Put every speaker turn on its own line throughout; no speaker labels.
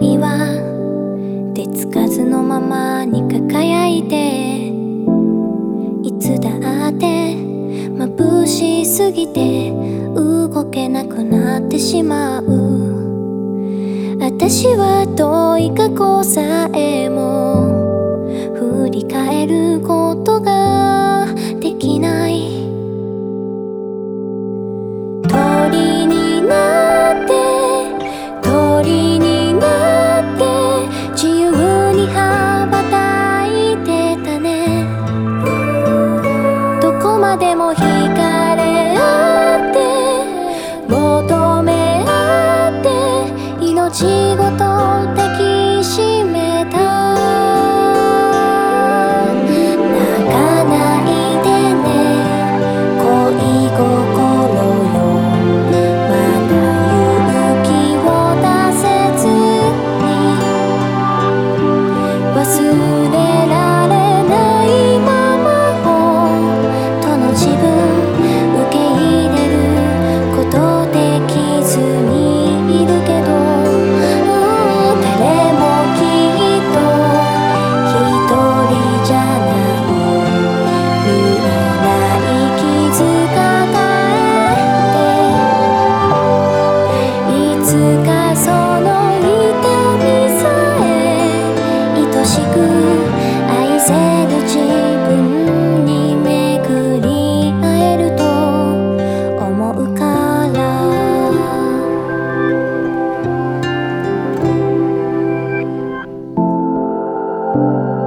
愛は手つかずのままに輝いていつだって眩しすぎて動けなくなってしまう。私は遠い過去さえも振り返ることが愛せる自分にめくり会えると思うから」「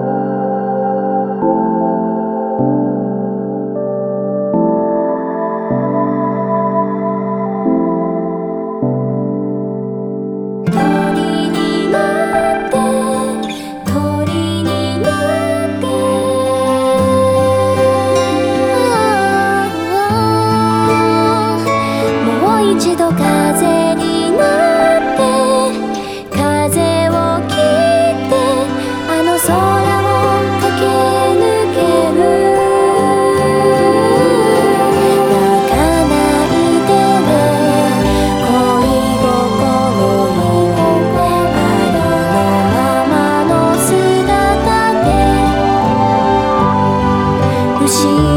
sentir.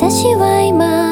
私は今